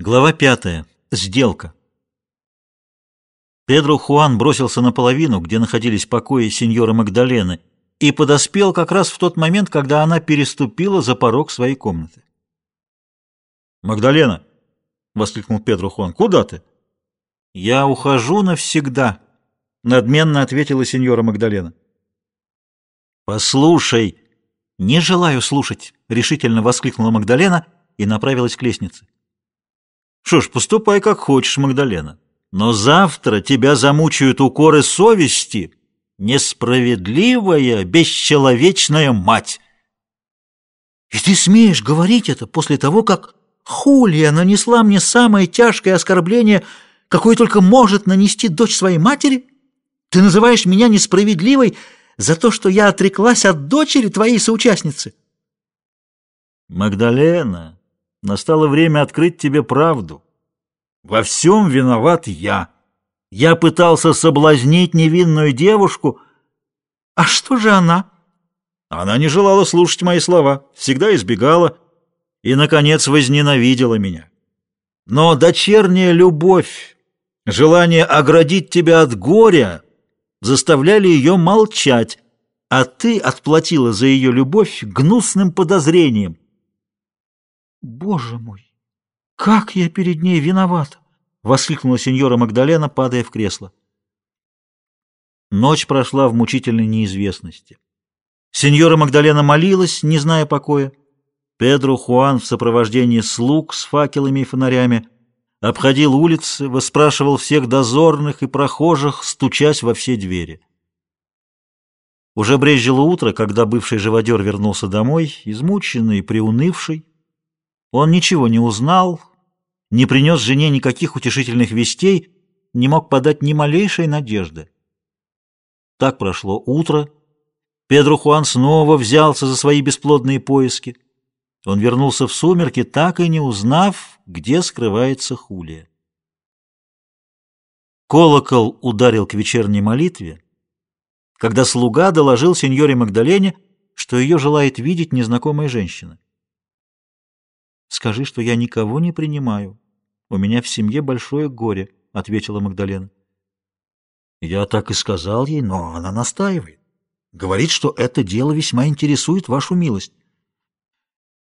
Глава пятая. Сделка. Педро Хуан бросился наполовину, где находились покои сеньора Магдалены, и подоспел как раз в тот момент, когда она переступила за порог своей комнаты. «Магдалена!» — воскликнул Педро Хуан. «Куда ты?» «Я ухожу навсегда», — надменно ответила сеньора Магдалена. «Послушай!» «Не желаю слушать!» — решительно воскликнула Магдалена и направилась к лестнице. Что ж, поступай как хочешь, Магдалена. Но завтра тебя замучают укоры совести, несправедливая, бесчеловечная мать. И ты смеешь говорить это после того, как Хулия нанесла мне самое тяжкое оскорбление, какое только может нанести дочь своей матери? Ты называешь меня несправедливой за то, что я отреклась от дочери твоей соучастницы? Магдалена, Настало время открыть тебе правду. Во всем виноват я. Я пытался соблазнить невинную девушку. А что же она? Она не желала слушать мои слова, всегда избегала и, наконец, возненавидела меня. Но дочерняя любовь, желание оградить тебя от горя заставляли ее молчать, а ты отплатила за ее любовь гнусным подозрением. «Боже мой! Как я перед ней виновата!» — воскликнула сеньора Магдалена, падая в кресло. Ночь прошла в мучительной неизвестности. Сеньора Магдалена молилась, не зная покоя. Педро Хуан в сопровождении слуг с факелами и фонарями обходил улицы, выспрашивал всех дозорных и прохожих, стучась во все двери. Уже брезжило утро, когда бывший живодер вернулся домой, измученный и приунывший, он ничего не узнал, не принес жене никаких утешительных вестей, не мог подать ни малейшей надежды. Так прошло утро. Педро Хуан снова взялся за свои бесплодные поиски. Он вернулся в сумерки, так и не узнав, где скрывается Хулия. Колокол ударил к вечерней молитве, когда слуга доложил сеньоре Магдалене, что ее желает видеть незнакомая женщина. «Скажи, что я никого не принимаю. У меня в семье большое горе», — ответила Магдалена. «Я так и сказал ей, но она настаивает. Говорит, что это дело весьма интересует вашу милость».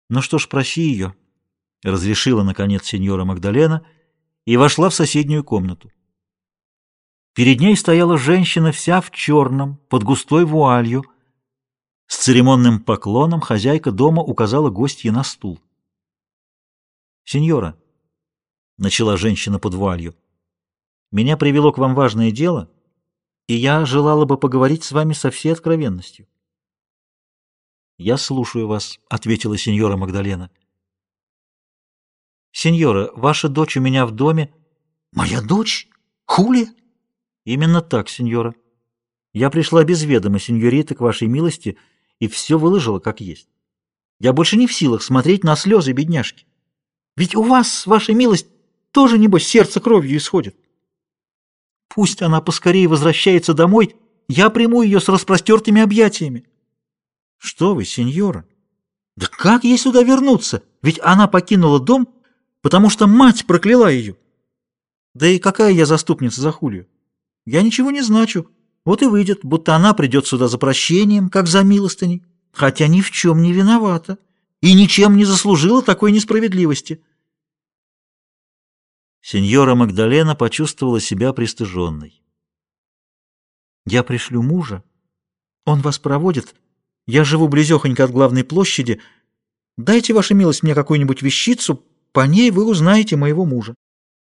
«Ну что ж, проси ее», — разрешила, наконец, сеньора Магдалена и вошла в соседнюю комнату. Перед ней стояла женщина вся в черном, под густой вуалью. С церемонным поклоном хозяйка дома указала гостье на стул. «Сеньора», — начала женщина под вуалью, — «меня привело к вам важное дело, и я желала бы поговорить с вами со всей откровенностью». «Я слушаю вас», — ответила сеньора Магдалена. «Сеньора, ваша дочь у меня в доме». «Моя дочь? Хули?» «Именно так, сеньора. Я пришла без ведома, сеньорита, к вашей милости, и все выложила как есть. Я больше не в силах смотреть на слезы бедняжки. Ведь у вас, ваша милость, тоже, небось, сердце кровью исходит. Пусть она поскорее возвращается домой, я приму ее с распростертыми объятиями. Что вы, сеньора? Да как ей сюда вернуться? Ведь она покинула дом, потому что мать прокляла ее. Да и какая я заступница за Хулию? Я ничего не значу. Вот и выйдет, будто она придет сюда за прощением, как за милостыней, хотя ни в чем не виновата и ничем не заслужила такой несправедливости. Сеньора Магдалена почувствовала себя пристыженной. «Я пришлю мужа. Он вас проводит. Я живу близехонько от главной площади. Дайте, ваша милость, мне какую-нибудь вещицу, по ней вы узнаете моего мужа».